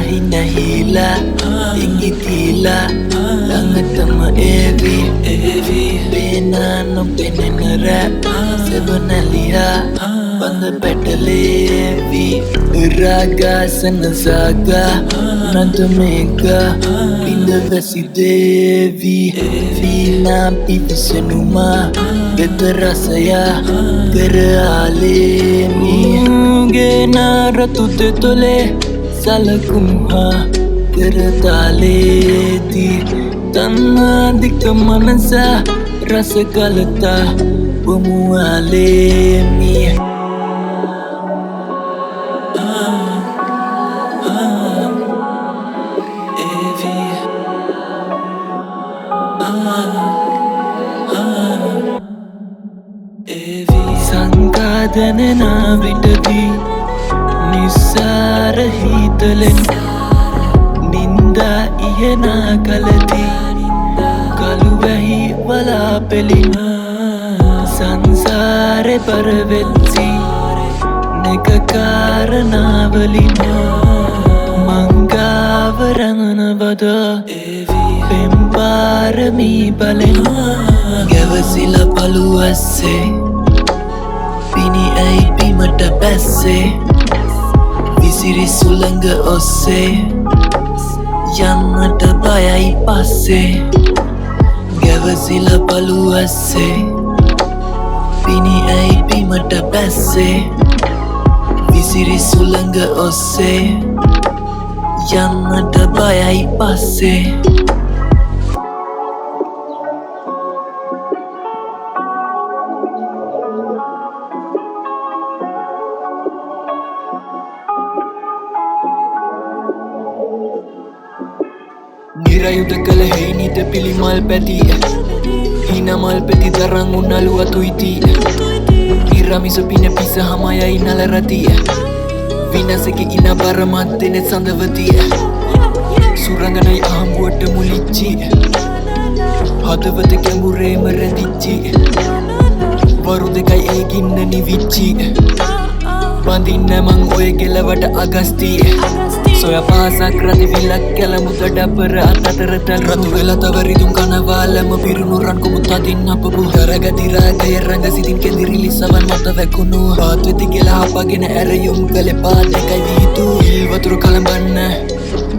හිනහිලා ඉංගිතිලා ළඟටම ඒවී පේනා නොපෙනෙන රැප් සෙවනැලියා පඳ පැටලේවී රාගාසන සාගා නදමේක පිඳ වැසිදේවී වීනා පිවිසනුමා වෙත රසයා කරආලේමීගේ නාරතු දෙතොලේ සලකුම්හා කරතාලේදී තන්නාදික මනසා රසකලතා බොමුවාලේමිය සංකාදනනා විටදී නිස්සාර හිතලෙන් නින්දා ඉහනා කලදී කළුවැහි වලාපෙලින් සංසාරෙ පරවෙච්චි නැකකාරනාවලින් මංගාවරඟනවද පෙම්පාරමී බලෙන් ගැවසිල පළුවස්සේ පිණි ඇයි පිමට බැස්සේ විසිරි සුළඟ ඔස්සේ යන්නට බයයි පස්සේ ගැවසිල පළුවස්සේ පිණි ඇයි පිමට බැස්සේ විසිරි සුළඟ ඔස්සේ යන්නට බයයි පස්සේ නිරයුද කළ හෙයිනිත පිළිමල් පැතිය. හිනමල් පැති තරං උන්නලුවතුයිතිය නිරමිස පින පිස හමයයි නලරතිය විනසක ඉන බරමත්දෙනෙත් සඳවතිය. සුරඟනයි ආම්බුවට මුලිච්චි හදවත කැඹුරේම රැදිච්චි වරු දෙකයි ඒ ගින්න නිවිච්චි බඳින්න මං ඔය ගෙලවට අගස්තිය. සොය පාසක් රති විලක් කැලමුත ඩපර අතතරතල් රතු වෙලා තවරිදුම් කනවාලම පිරුණුරන් කොමුත් අදින්න අපපු දරගතිරාගය රඟ සිතින් කෙදිරිලි සවන් මත වැකුණු පාත්වෙති කියලා හපගෙන ඇරයුම් කළේ පාත් එකයි වීතු ඉල්වතුරු කළඹන්න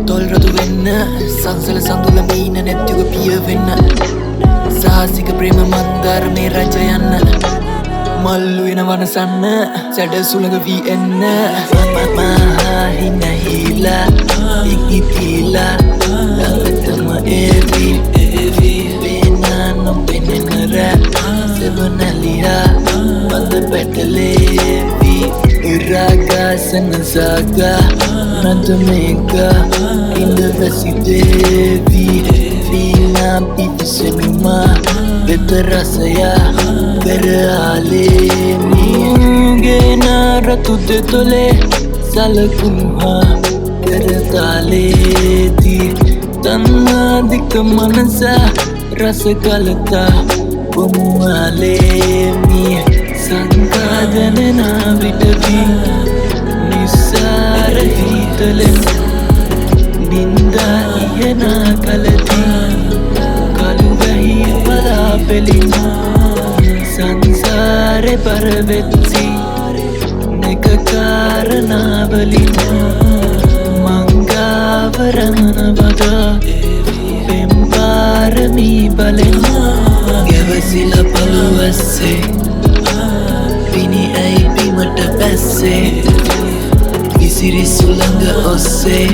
තොල් රතු වෙන්න සංසල සඳුල මීන නැත්තිව පිය වෙන්න සාහසික ප්‍රේම මන්දාර මේ රජයන්න මල්ලු වෙන වනසන්න සැඩ සුළඟ වී එන්න. හිනහිලා ඉගිතිලා ළඟටම ඒවී පේනා නොපෙනෙන රැප් සෙවනැලියා පඳ පැටලේවී. ඉරාගාසන සාගා නදමේක ඉඳ වැසිදේවී වීනා පිවිසනුමා වෙත රසයා කරආලේමීගේ නාරතු දෙතොලේ සලකුම්හා කරතාලේදී තන්නාදික මනසා රසකලතා බොමුවාලේමිය සංකාදනනා විටදී නිස්සාර හිතලෙන් නින්දා ඉහනා කලදී පලාපෙලින් සංසාරෙ පරවෙච්චි. නැකකාරනාවලින් මංගාවරණවද පෙම්පාරමී බලෙන් ගැවසිල පළුවස්සේ. පිණි ඇයි පිමට බැස්සේ විසිරි සුළඟ ඔස්සේ.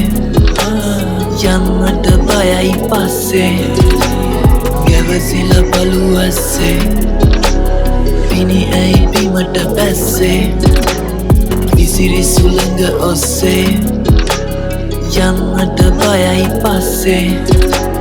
යන්නට බයයි පස්සේ. ගැවසිල පළුවස්සේ පිණි ඇයි පිමට බැස්සේ විසිරි සුළඟ ඔස්සේ. යන්නට බයයි පස්සේ.